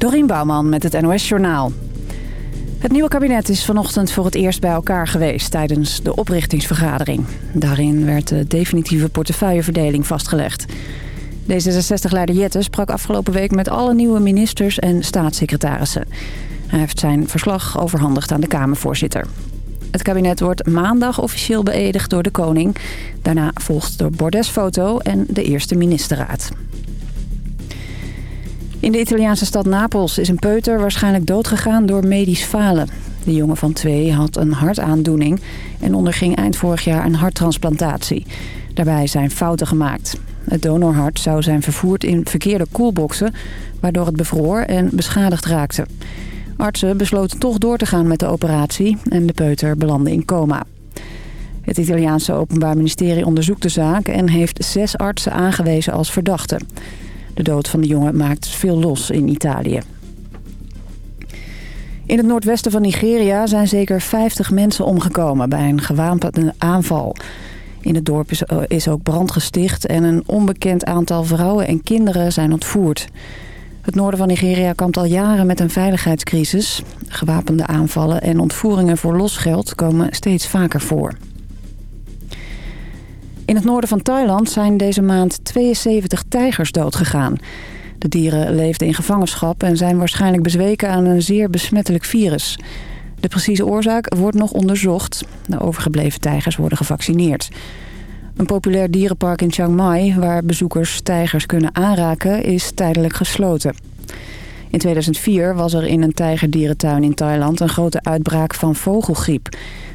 Dorien Bouwman met het NOS Journaal. Het nieuwe kabinet is vanochtend voor het eerst bij elkaar geweest tijdens de oprichtingsvergadering. Daarin werd de definitieve portefeuilleverdeling vastgelegd. D66-leider Jette sprak afgelopen week met alle nieuwe ministers en staatssecretarissen. Hij heeft zijn verslag overhandigd aan de Kamervoorzitter. Het kabinet wordt maandag officieel beëdigd door de koning. Daarna volgt de bordesfoto en de eerste ministerraad. In de Italiaanse stad Napels is een peuter waarschijnlijk doodgegaan door medisch falen. De jongen van twee had een hartaandoening en onderging eind vorig jaar een harttransplantatie. Daarbij zijn fouten gemaakt. Het donorhart zou zijn vervoerd in verkeerde koelboxen... waardoor het bevroor en beschadigd raakte. Artsen besloten toch door te gaan met de operatie... en de peuter belandde in coma. Het Italiaanse Openbaar Ministerie onderzoekt de zaak... en heeft zes artsen aangewezen als verdachten. De dood van de jongen maakt veel los in Italië. In het noordwesten van Nigeria zijn zeker 50 mensen omgekomen bij een gewapende aanval. In het dorp is ook brand gesticht en een onbekend aantal vrouwen en kinderen zijn ontvoerd. Het noorden van Nigeria kampt al jaren met een veiligheidscrisis. Gewapende aanvallen en ontvoeringen voor losgeld komen steeds vaker voor. In het noorden van Thailand zijn deze maand 72 tijgers doodgegaan. De dieren leefden in gevangenschap en zijn waarschijnlijk bezweken aan een zeer besmettelijk virus. De precieze oorzaak wordt nog onderzocht. De overgebleven tijgers worden gevaccineerd. Een populair dierenpark in Chiang Mai, waar bezoekers tijgers kunnen aanraken, is tijdelijk gesloten. In 2004 was er in een tijgerdierentuin in Thailand een grote uitbraak van vogelgriep.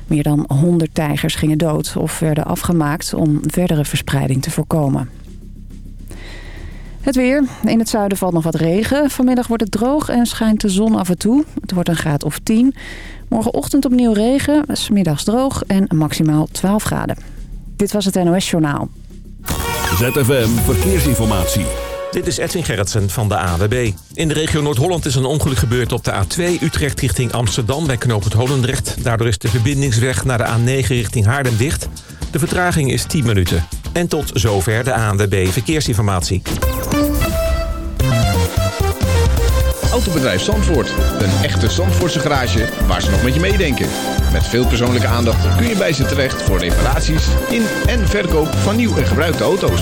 Meer dan 100 tijgers gingen dood of werden afgemaakt om verdere verspreiding te voorkomen. Het weer. In het zuiden valt nog wat regen. Vanmiddag wordt het droog en schijnt de zon af en toe. Het wordt een graad of 10. Morgenochtend opnieuw regen, smiddags droog en maximaal 12 graden. Dit was het NOS Journaal. ZFM Verkeersinformatie. Dit is Edwin Gerritsen van de AWB. In de regio Noord-Holland is een ongeluk gebeurd op de A2 Utrecht richting Amsterdam bij knooppunt Holendrecht. Daardoor is de verbindingsweg naar de A9 richting Haarlem dicht. De vertraging is 10 minuten. En tot zover de ANWB Verkeersinformatie. Autobedrijf Zandvoort. Een echte Zandvoortse garage waar ze nog met je meedenken. Met veel persoonlijke aandacht kun je bij ze terecht voor reparaties in en verkoop van nieuw en gebruikte auto's.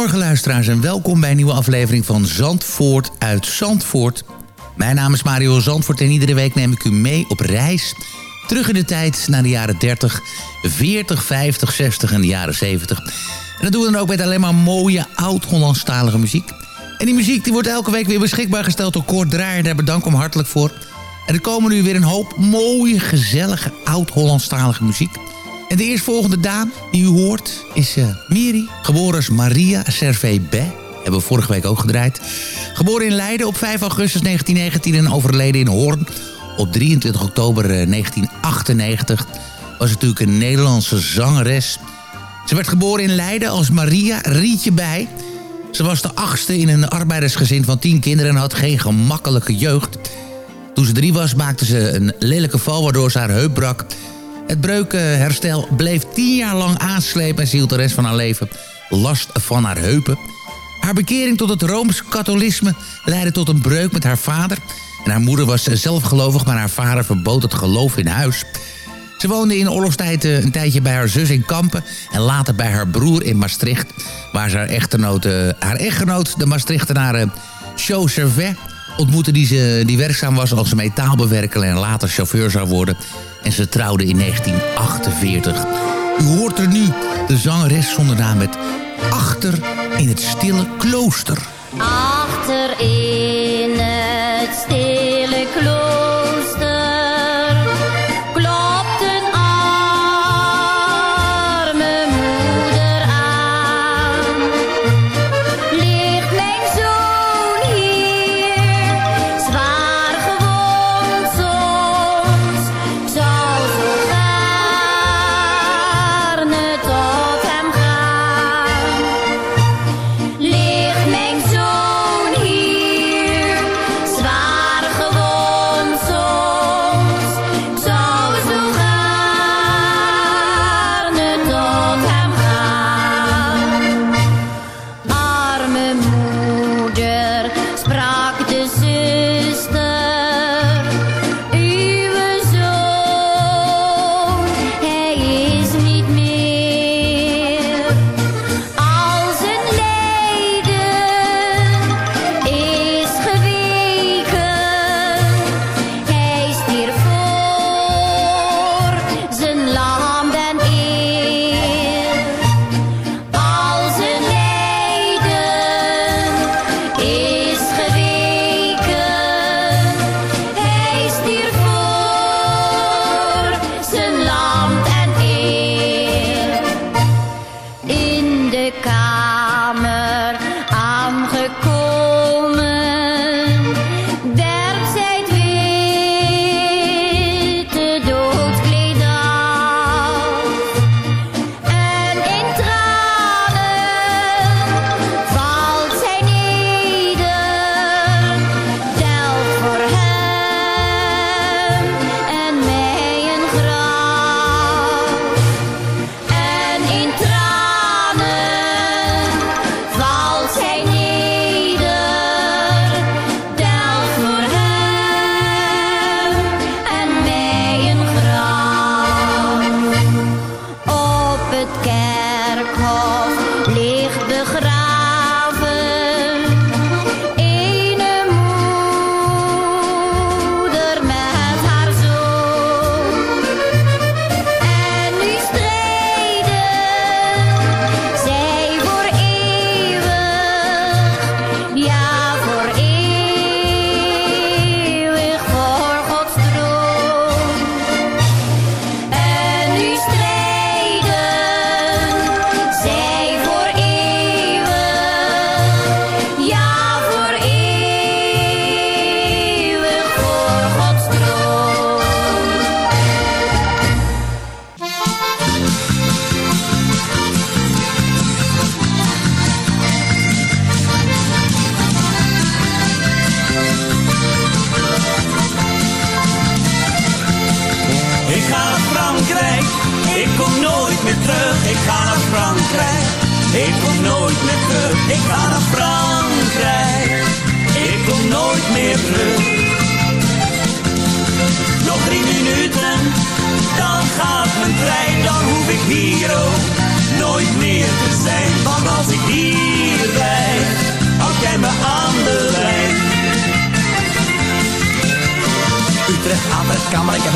Goedemorgen luisteraars en welkom bij een nieuwe aflevering van Zandvoort uit Zandvoort. Mijn naam is Mario Zandvoort en iedere week neem ik u mee op reis. Terug in de tijd naar de jaren 30, 40, 50, 60 en de jaren 70. En dat doen we dan ook met alleen maar mooie oud-Hollandstalige muziek. En die muziek die wordt elke week weer beschikbaar gesteld door Kort Draaier. Daar bedank hem hartelijk voor. En er komen nu weer een hoop mooie, gezellige oud-Hollandstalige muziek. En de eerstvolgende dame die u hoort is uh, Miri, geboren als Maria Servet Be. Hebben we vorige week ook gedraaid. Geboren in Leiden op 5 augustus 1919 en overleden in Hoorn op 23 oktober 1998. Eh, Was natuurlijk een Nederlandse zangeres. Ze werd geboren in Leiden als Maria Rietje Bij. Ze was de achtste in een arbeidersgezin van tien kinderen en had geen gemakkelijke jeugd. Toen ze drie was maakte ze een lelijke val waardoor ze haar heup brak het breukenherstel bleef tien jaar lang aanslepen... en ze hield de rest van haar leven last van haar heupen. Haar bekering tot het Rooms-Katholisme leidde tot een breuk met haar vader. En haar moeder was zelf gelovig, maar haar vader verbood het geloof in huis. Ze woonde in oorlogstijd eh, een tijdje bij haar zus in Kampen... en later bij haar broer in Maastricht... waar ze haar echtgenoot, eh, haar echtgenoot de Maastrichtenaar Cho Servet ontmoette... Die, ze, die werkzaam was als metaalbewerker en later chauffeur zou worden... En ze trouwden in 1948. U hoort er nu de zangeres zonder naam met Achter in het stille klooster. Achter in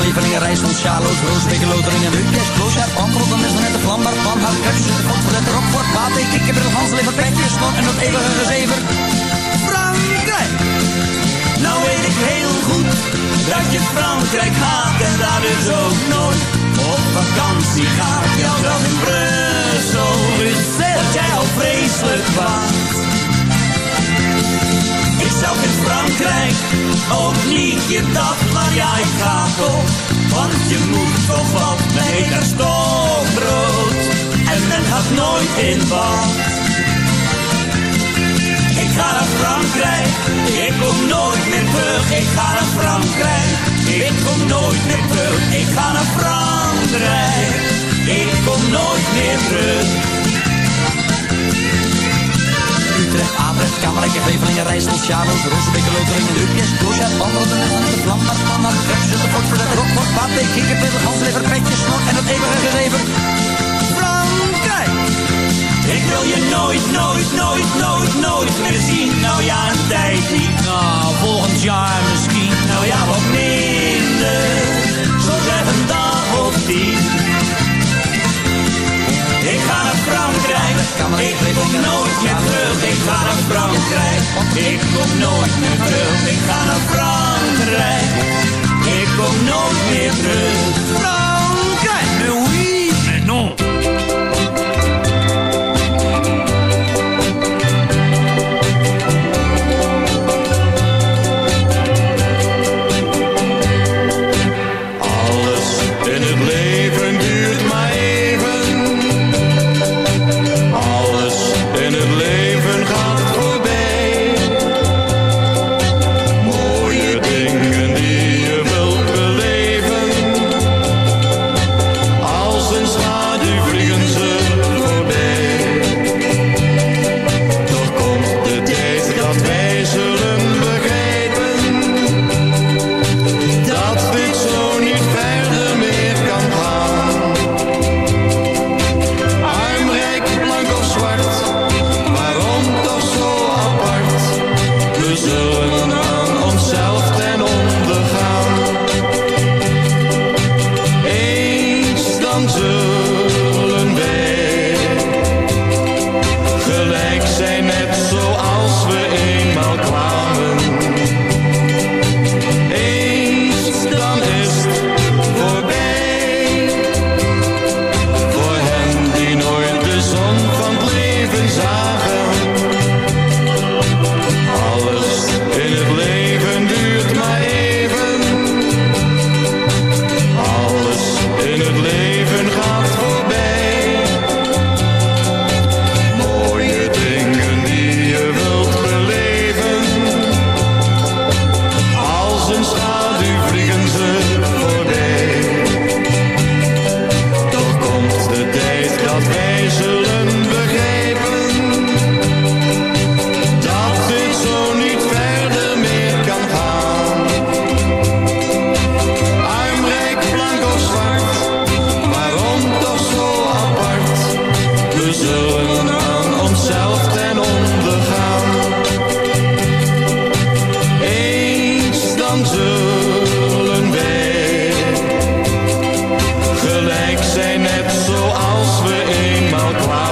Kamerijk, Levelingen, Rijssel, Sjaloos, Roosbeek, Loteringen, Rukjes, Kloosjaar, Pantrotten, Nismen, de Vlambaar, Panhout, Kruisjes, de Godverlet, Rockfort, Pate, Kikkerbril, Hans, Lever, Pekjes, Slot en dat eeuwige gezever. Frankrijk! Nou weet ik heel goed dat je Frankrijk haat en daar dus ook nooit op vakantie gaat. Jouw wel in Brussel, Brussel, dat jij al vreselijk waard. Zou in Frankrijk ook niet gedacht, maar ja, ik ga toch. Want je moet toch wat mee, daar stokbrood. En men gaat nooit in bad. Ik ga naar Frankrijk, ik kom nooit meer terug. Ik ga naar Frankrijk, ik kom nooit meer terug. Ik ga naar Frankrijk, ik kom nooit meer terug. Utrecht, Atrecht, Kamerlijke, Gevelingen, Rijssel, Sjabel, Roosbeek, Loteringen, Lukjes, Kloosja, Pandelden, de Vlam, Panhard, Kruisje, de Fort, Verlet, Rockfort, Pate, Kikkerpil, Ganslever, Petjes, Snor en het eeuwige gezever. Frankrijk! Ik wil je nooit, nooit, nooit, nooit, nooit meer zien. Nou ja, een tijd niet. Nou, volgend jaar misschien. Nou ja, wat minder. Zo zeg een dag of tien. Ik ga naar Frankrijk. Ik kom nooit meer terug. Ik ga naar Frankrijk. Ik kom nooit meer terug. Ik ga naar Frankrijk. Ik kom nooit meer terug. Frankrijk. Zijn, net zoals we eenmaal kwamen.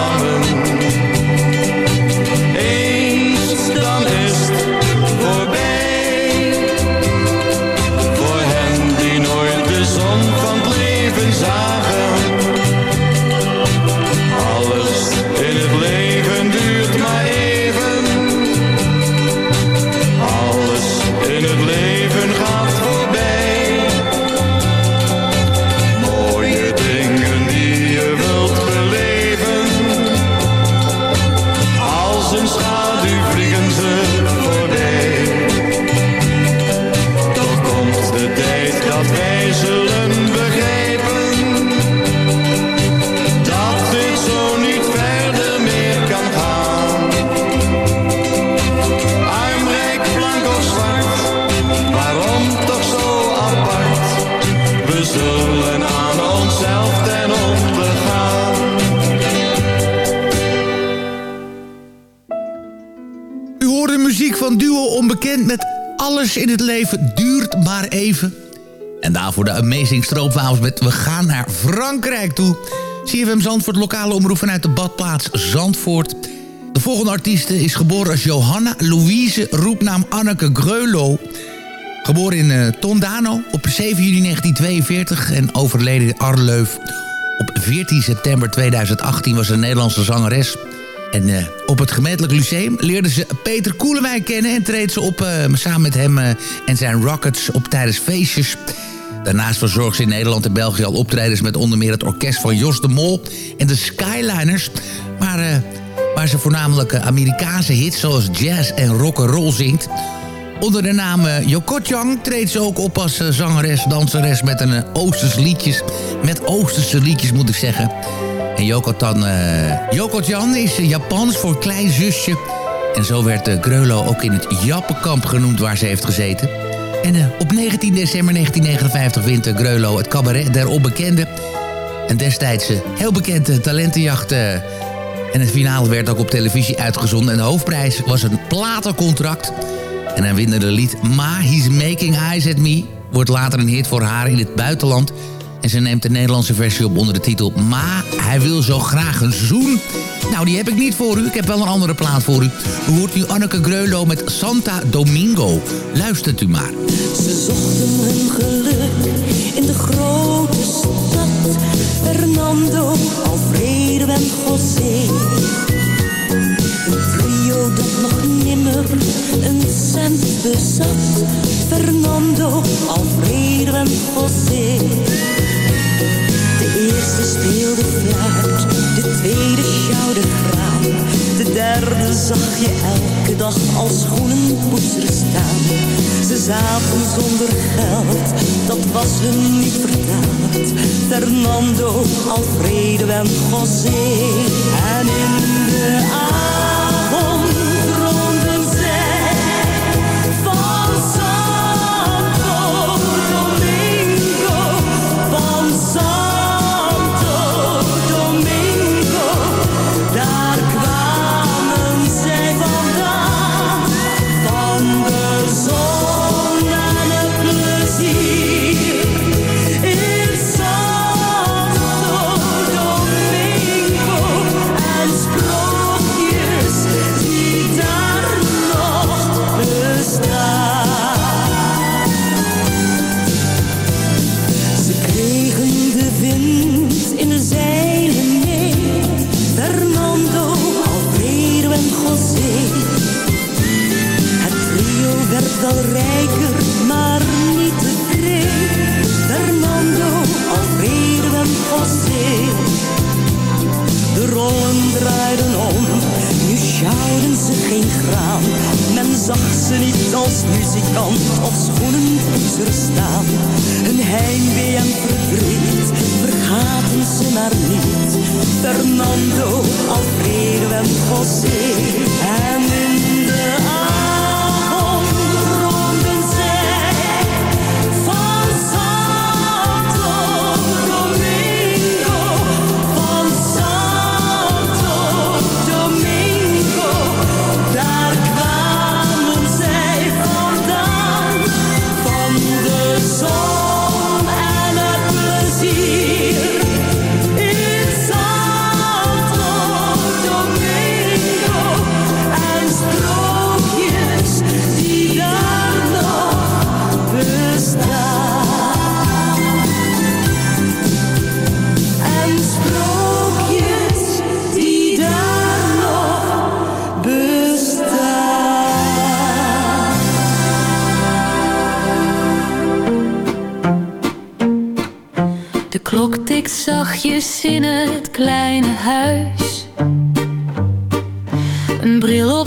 Daarvoor de Amazing Stroopwafels met We gaan naar Frankrijk toe. CFM Zandvoort, lokale omroep vanuit de badplaats Zandvoort. De volgende artiest is geboren als Johanna Louise, roepnaam Anneke Greulow. Geboren in uh, Tondano op 7 juni 1942 en overleden in Arleuf. Op 14 september 2018 was een Nederlandse zangeres. En uh, op het gemeentelijk lyceum leerde ze Peter Koelewijn kennen... en treedt ze op uh, samen met hem en zijn Rockets op tijdens feestjes... Daarnaast verzorgt ze in Nederland en België al optredens... met onder meer het orkest van Jos de Mol en de Skyliners. Maar uh, waar ze voornamelijk Amerikaanse hits zoals jazz en rock'n'roll zingt. Onder de naam uh, Yokotjang treedt ze ook op als uh, zangeres, danseres... met een uh, Oosters liedjes, met Oosterse liedjes moet ik zeggen. En Yokotan, Yokotjan is Japans voor klein zusje... En zo werd uh, Greulo ook in het Jappenkamp genoemd waar ze heeft gezeten. En uh, op 19 december 1959 wint uh, Greulo het cabaret der onbekende. En destijds uh, heel bekende talentenjacht. en het finale werd ook op televisie uitgezonden. En de hoofdprijs was een platencontract. En een winnende lied Ma He's Making Eyes at Me... wordt later een hit voor haar in het buitenland... En ze neemt de Nederlandse versie op onder de titel Ma, hij wil zo graag een zoen. Nou, die heb ik niet voor u. Ik heb wel een andere plaat voor u. U hoort nu Anneke Greulow met Santa Domingo. Luistert u maar. Ze zochten hun geluk in de grote stad. Fernando, Alfredo en José. Een trio dat nog nimmer een cent bezat. Fernando, Alfredo en José. Eerste speelde fluit, de tweede sjouwde graan. De derde zag je elke dag als schoenenpoetser staan. Ze zaten zonder geld, dat was hun niet verteld. Fernando, Alfredo en José. En in de avond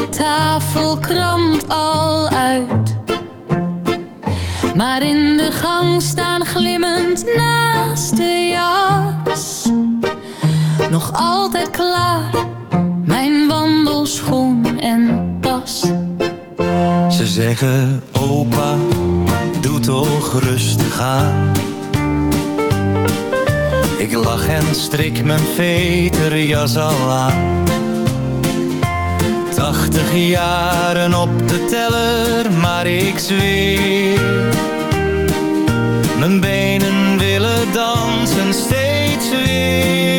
op tafel kramt al uit. Maar in de gang staan glimmend naast de jas. Nog altijd klaar, mijn wandelschoen en tas. Ze zeggen, opa, doe toch rustig aan. Ik lach en strik mijn veterjas al aan tachtig jaren op de teller, maar ik zweer. Mijn benen willen dansen steeds weer.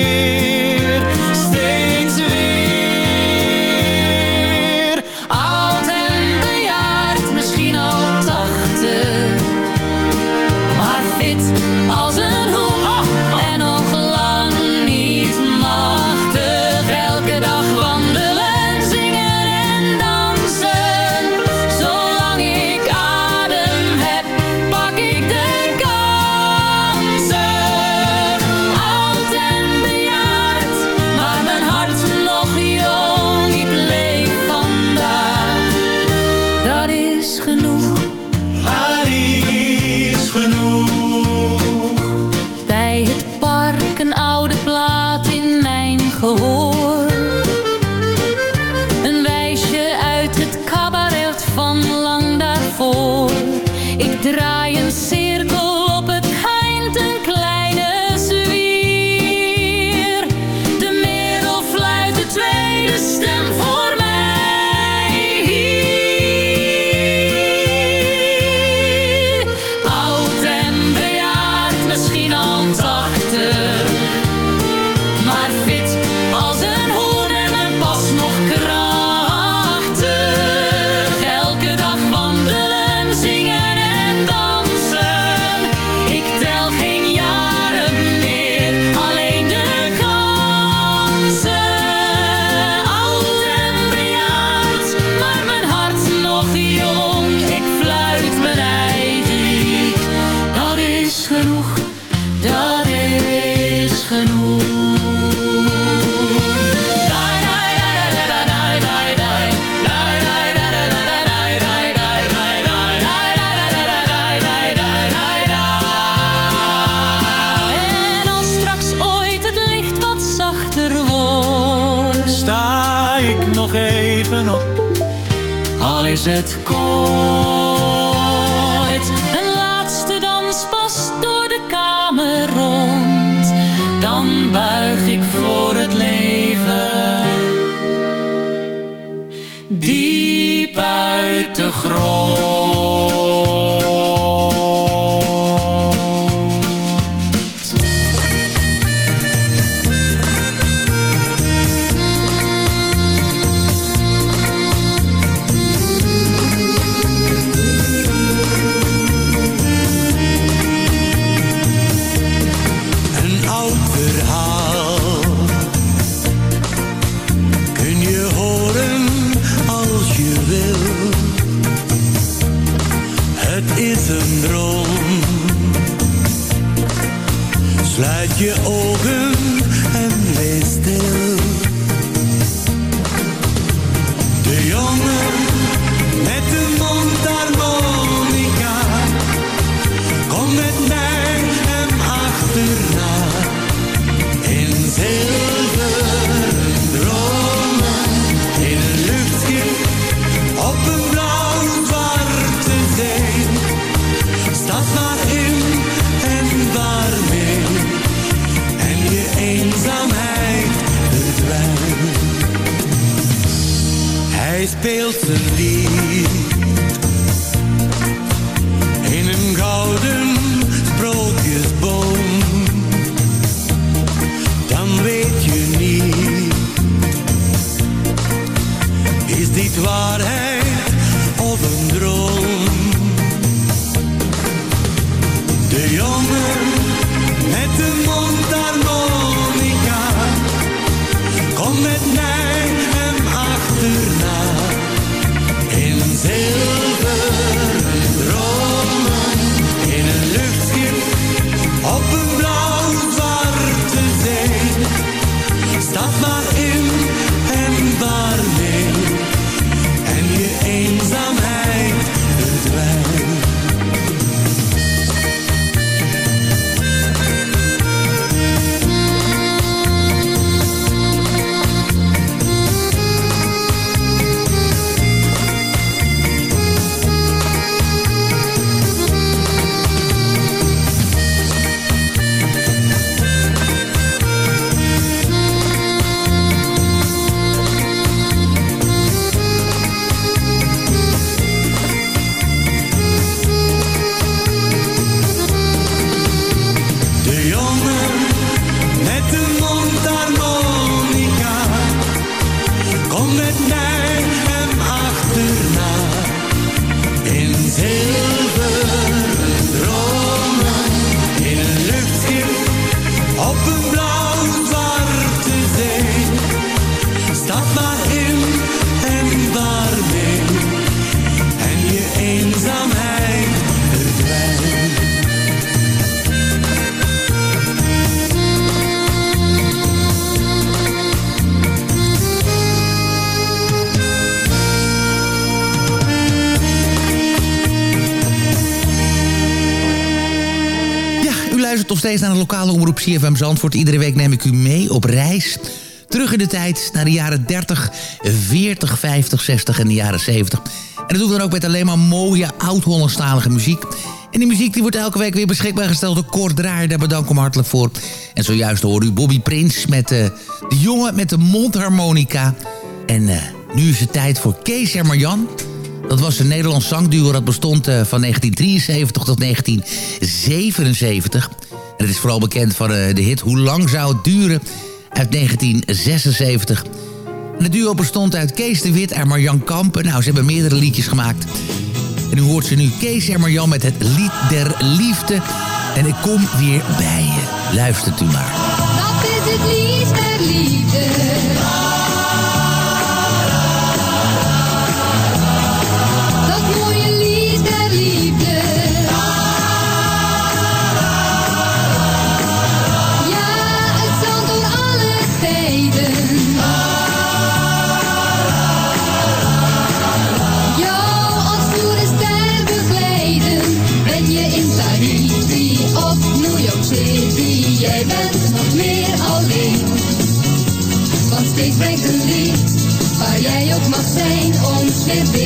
het kooit. Een laatste dans pas door de kamer rond. Dan buig ik voor het leven. Diep uit de grond. met de mondharmonica. Kom met mij. fail to leave met de mondharmonica. Kom met mij. Nog steeds naar de lokale omroep CFM Zandvoort. Iedere week neem ik u mee op reis. Terug in de tijd naar de jaren 30, 40, 50, 60 en de jaren 70. En dat doen we dan ook met alleen maar mooie oud-Hollandstalige muziek. En die muziek die wordt elke week weer beschikbaar gesteld door Kort. Daar bedank ik hem hartelijk voor. En zojuist hoorde u Bobby Prins met eh, de jongen met de mondharmonica. En eh, nu is het tijd voor Kees en Marjan. Dat was een Nederlands zangduo dat bestond eh, van 1973 tot 1977. En het is vooral bekend van eh, de hit Hoe lang zou het duren uit 1976. En het duo bestond uit Kees de Wit en Marjan Kampen. Nou, ze hebben meerdere liedjes gemaakt. En u hoort ze nu Kees en Marjan met het lied der liefde. En ik kom weer bij je. Luistert u maar. Dat is het lied ons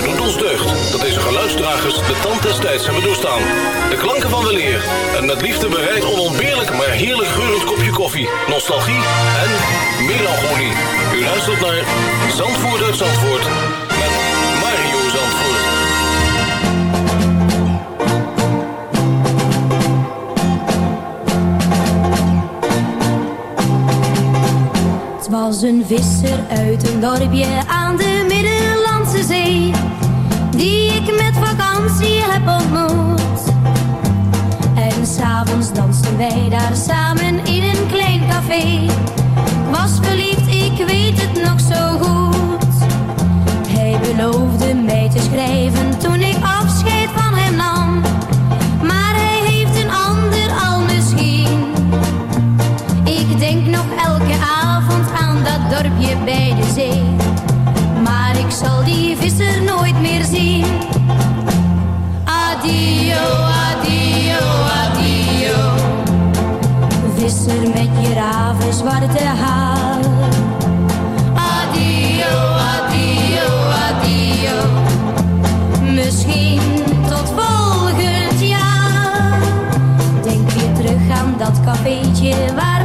Het doet ons deugd dat deze geluidsdragers de tand des tijds hebben doorstaan. De klanken van weleer en met liefde bereid onontbeerlijk maar heerlijk geurend kopje koffie, nostalgie en melancholie. U luistert naar Zandvoort uit Zandvoort met Mario Zandvoort. Het was een visser uit een dorpje aan de Middellandse Zee vakantie heb ontmoet. En s'avonds dansten wij daar samen in een klein café. Was verliefd, ik weet het nog zo goed. Hij beloofde mij te schrijven toen ik afscheid van hem nam. Maar hij heeft een ander al misschien. Ik denk nog elke avond aan dat dorpje bij de zee. Maar ik zal die visser Visser met je raven zwarte haar. Adio, adio, adio. Misschien tot volgend jaar. Denk weer terug aan dat cafeetje waar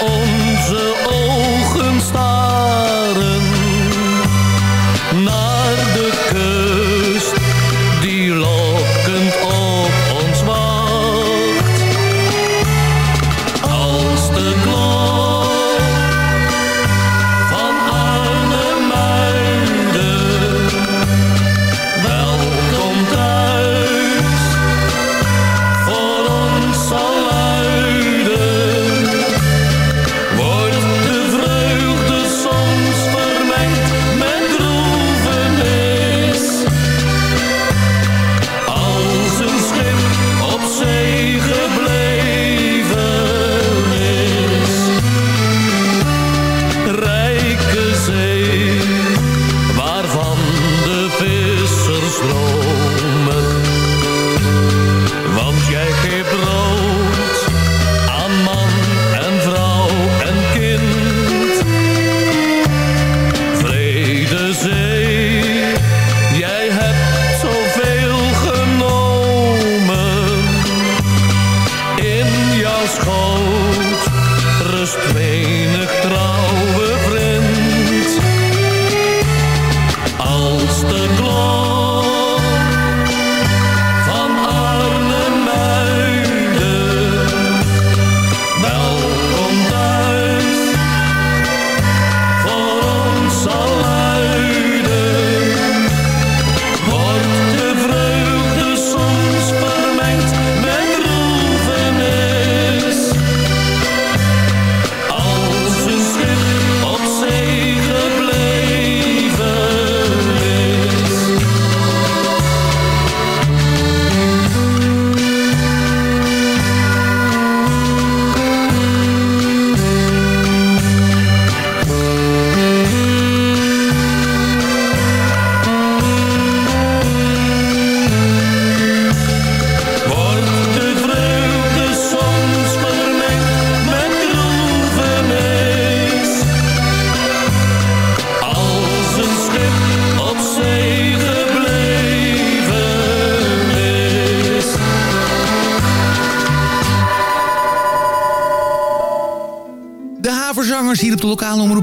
en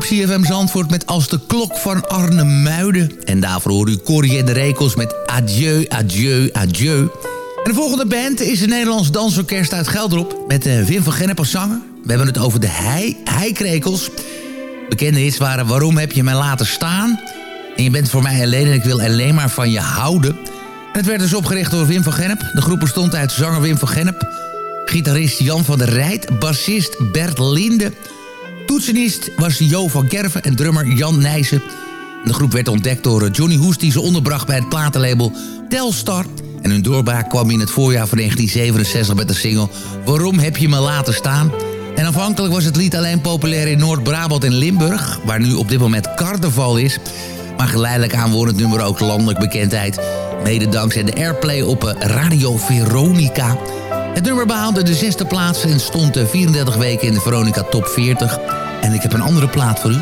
CFM Zandvoort... met Als de klok van Arnhemuiden. En daarvoor hoor u Corrie de Rekels met Adieu, Adieu, Adieu. En de volgende band is een Nederlands dansorkest uit Gelderop... met eh, Wim van Gennep als zanger. We hebben het over de hei, Heikrekels. Bekende hits waren Waarom heb je mij laten staan... En je bent voor mij alleen en ik wil alleen maar van je houden. En het werd dus opgericht door Wim van Gennep. De groep bestond uit zanger Wim van Gennep... gitarist Jan van der Rijt, bassist Bert Linde... Toetsenist was Jo van Kerven en drummer Jan Nijssen. De groep werd ontdekt door eh, Johnny Hoest... die ze onderbracht bij het platenlabel Telstar. En hun doorbraak kwam in het voorjaar van 1967 met de single... Waarom heb je me laten staan? En aanvankelijk was het lied alleen populair in Noord-Brabant en Limburg... waar nu op dit moment carnaval is. Maar geleidelijk aan wordt het nummer ook landelijk bekendheid. Mede dankzij de airplay op eh, Radio Veronica... Het nummer behaalde de zesde plaats en stond eh, 34 weken in de Veronica Top 40. En ik heb een andere plaat voor u.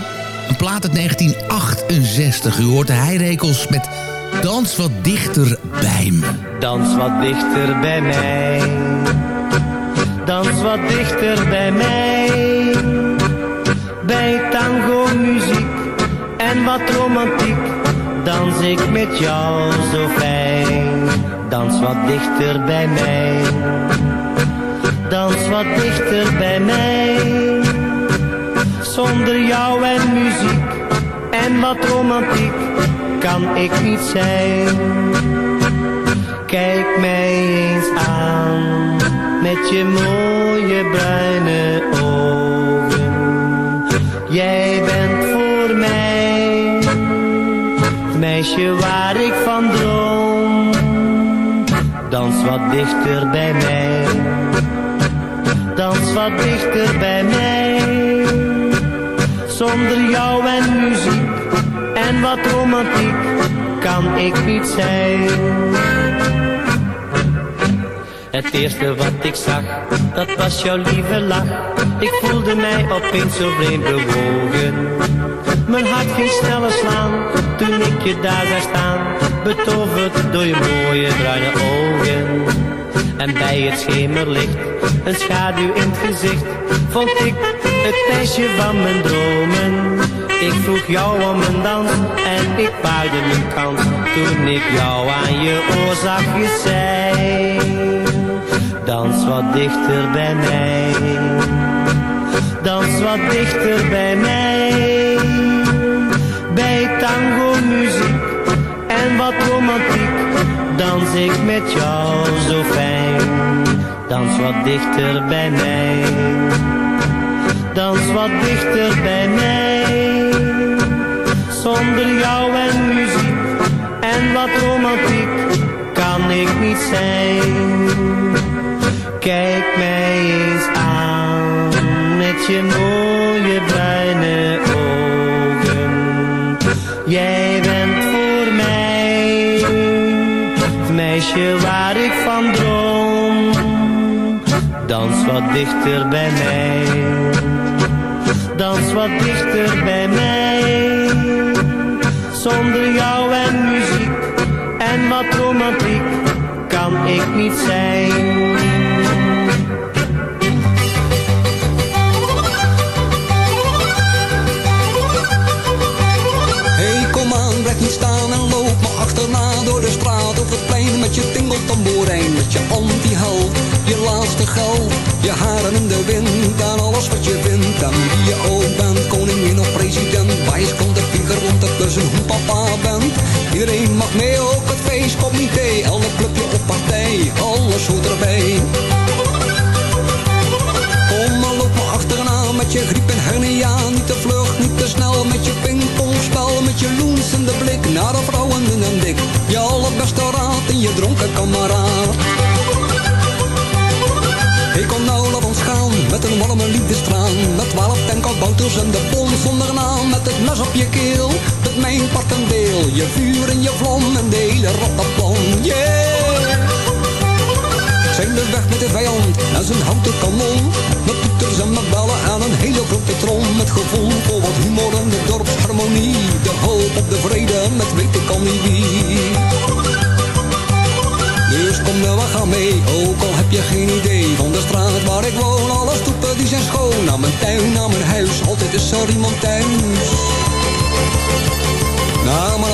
Een plaat uit 1968. U hoort de heirekels met Dans wat dichter bij me. Dans wat dichter bij mij. Dans wat dichter bij mij. Bij tango muziek en wat romantiek. Dans ik met jou zo fijn. Dans wat dichter bij mij. Dans wat dichter bij mij. Zonder jou en muziek en wat romantiek kan ik niet zijn. Kijk mij eens aan met je mooie bruine ogen. Jij bent voor mij meisje waar ik van droom. Dans wat dichter bij mij. Dans wat dichter bij mij. Zonder jou en muziek en wat romantiek kan ik niet zijn. Het eerste wat ik zag, dat was jouw lieve lach. Ik voelde mij opeens zo vreemd bewogen. Mijn hart ging sneller slaan, toen ik je daar zag staan. Betoverd door je mooie bruine ogen. En bij het schemerlicht een schaduw in het gezicht. Vond ik het meisje van mijn dromen. Ik vroeg jou om een dans en ik paarde mijn kans. Toen ik jou aan je oor zag, je zei, dans wat dichter bij mij. Dans wat dichter bij mij. Bij tango muziek en wat romantiek dans ik met jou zo fijn. Dans wat dichter bij mij. Dans wat dichter bij mij. Zonder jou en muziek en wat romantiek kan ik niet zijn. Kijk mij eens aan met je mooie bruine ogen. Jij bent voor mij, meisje waar ik van droom. Dans wat dichter bij mij, wat dichter bij mij. Zonder jou en muziek en wat romantiek kan ik niet zijn. Je tingeltamboerijn, met je anti-held, je laatste geld, je haren in de wind en alles wat je vindt en wie je ook bent, koningin of president, wijs komt de vinger rond te kussen hoe papa bent. Iedereen mag mee op het feestcomité, elk clubje op partij, alles hoort erbij. Met je griep en hernia. Niet te vlug, niet te snel met je pingpongspel. Met je loensende blik naar de vrouwen in een dik. Je allerbeste raad en je dronken kameraad. Ik kom nou, laat ons gaan met een warme liefdestraan. Met twaalf tankkabouters en de pon zonder naam. Met het mes op je keel, met mijn part en deel. Je vuur en je vlam en de hele rattenplan. Yeah! Zijn de weg met de vijand en zijn houten kanon. Met toeters en met bellen en een hele grote trom. Met gevoel voor wat humor en de dorpsharmonie. De hoop op de vrede met weet ik niet wie. Dus kom nou, we gaan mee, ook al heb je geen idee van de straat waar ik woon. Alle stoepen die zijn schoon, naar mijn tuin, naar mijn huis, altijd is er iemand thuis. Naar mijn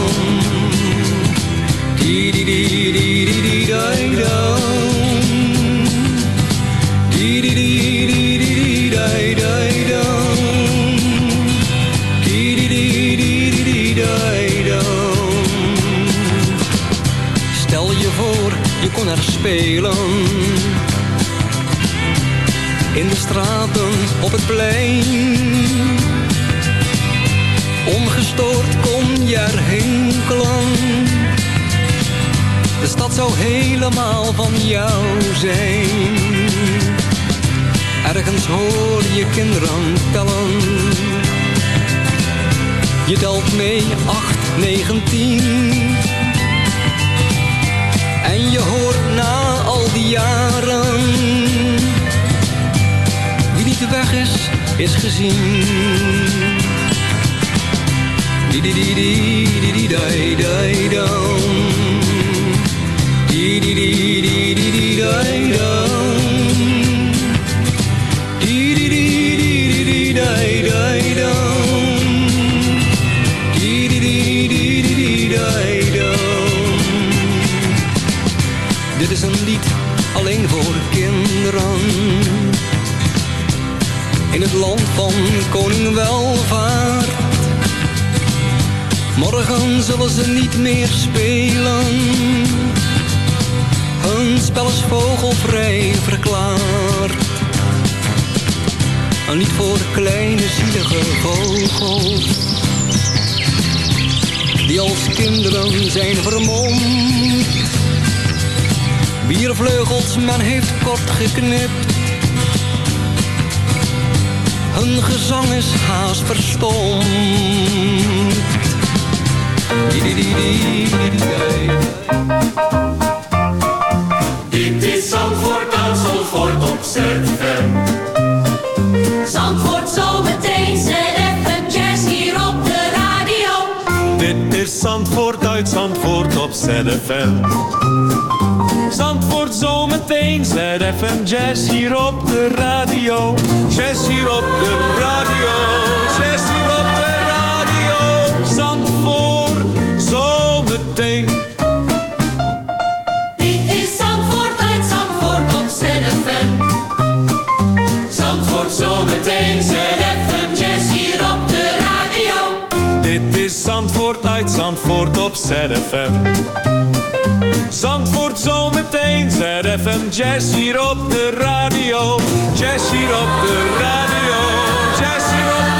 Er spelen. In de straten, op het plein stoort, kom je klank. De stad zou helemaal van jou zijn. Ergens hoor je kinderen tellen. Je telt mee 8, 19. En je hoort jaren. Wie niet weg is, is gezien. Di di di di di di. Di. Van koning welvaart. Morgen zullen ze niet meer spelen. Hun spel is vogelvrij verklaard. En niet voor kleine zielige vogels. Die als kinderen zijn vermomd. Biervleugels men heeft kort geknipt. Hun gezang is haast verstomd. Dit is Zandvoort uit Zandvoort op ZFM. Zandvoort zometeen ZFM Jazz hier op de radio. Dit is Zandvoort Zandvoort op ZFM. Zandvoort zometeen, ZFM Jazz hier op de radio. Jazz hier op de radio. Jazz hier op de radio. Zandvoort zometeen. Zandvoort uit Zandvoort op ZFM. Zandvoort zometeen, ZFM Jazz hier op de radio. Jazz hier op de radio. Jazz hier op de radio.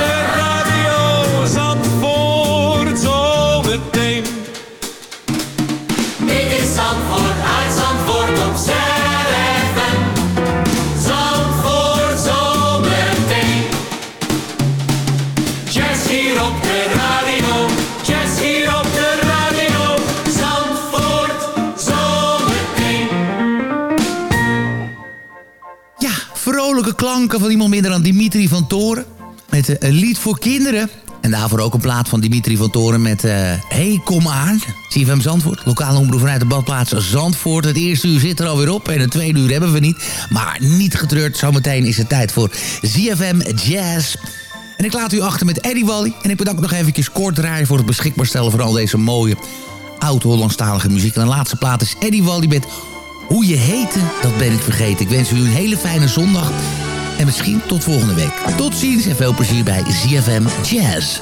Van iemand minder dan Dimitri van Toren. Met eh, een lied voor kinderen. En daarvoor ook een plaat van Dimitri van Toren met eh Hey, kom aan. CFM Zandvoort, lokale omroep vanuit de badplaats Zandvoort. Het eerste uur zit er alweer op en het tweede uur hebben we niet. Maar niet getreurd, zometeen is het tijd voor ZFM Jazz. En ik laat u achter met Eddie Wally. En ik bedank nog eventjes kort draaien voor het beschikbaar stellen van al deze mooie oud-Hollandstalige muziek. En de laatste plaat is Eddie Wally met Hoe je heette, dat ben ik vergeten. Ik wens u een hele fijne zondag. En misschien tot volgende week. Tot ziens en veel plezier bij ZFM Jazz.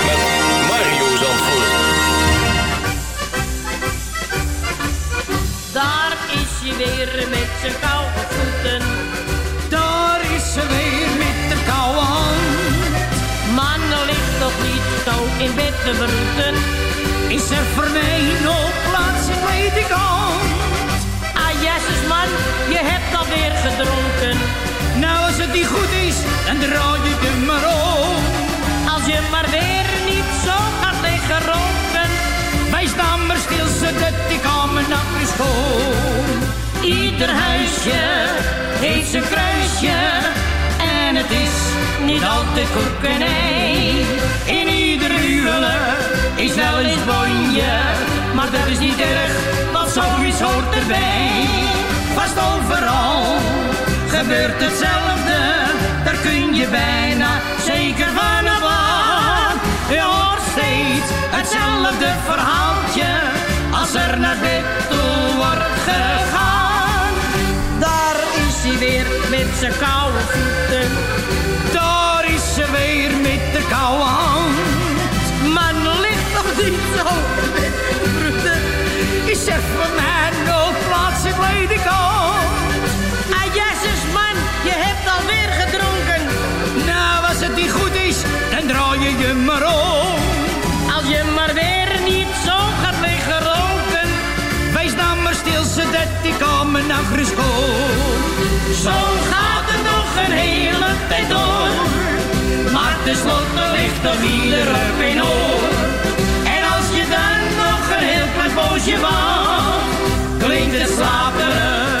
met zijn koude voeten. Daar is ze weer met de koude hand. Man ligt toch niet zo in bed te broeten. Is er voor mij nog plaats in ledikant? Ah, jezus man, je hebt alweer gedronken. Nou, als het niet goed is, dan draai je hem maar om. Als je maar weer niet zo gaat liggen. Wees dan maar stil, zodat die kamer nacht is schoon. Ieder huisje heeft zijn kruisje. En het is niet altijd koekenij. In ieder huwelijk is wel eens bonje. Maar dat is niet erg, want zoiets hoort erbij. Vast overal gebeurt hetzelfde. Daar kun je bijna zeker van af. Je hoort steeds hetzelfde verhaaltje. Als er naar bed toe wordt gegaan. Weer met zijn koude voeten. Daar is ze weer met de koude hand. Man ligt nog niet zo met de. Is er voor mij nog plaats in ledikant? Ah, jezus man, je hebt alweer gedronken. Nou, als het niet goed is, dan draai je je maar om. Als je maar weer niet zo zodat kamer nacht is schoon. Zo gaat het nog een hele tijd door. Maar tenslotte ligt ieder op een oor. En als je dan nog een heel klein poosje wacht, klinkt het slaperig.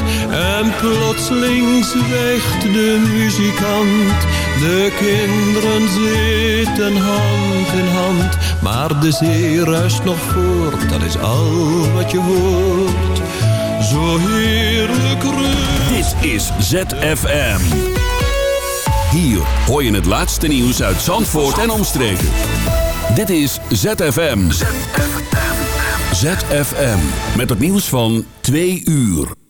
en plotseling zwijgt de muzikant. De kinderen zitten hand in hand. Maar de zee ruist nog voort, dat is al wat je hoort. Zo heerlijk rustig. Dit is ZFM. Hier hoor je het laatste nieuws uit Zandvoort en omstreken. Dit is ZFM. ZFM. Met het nieuws van 2 uur.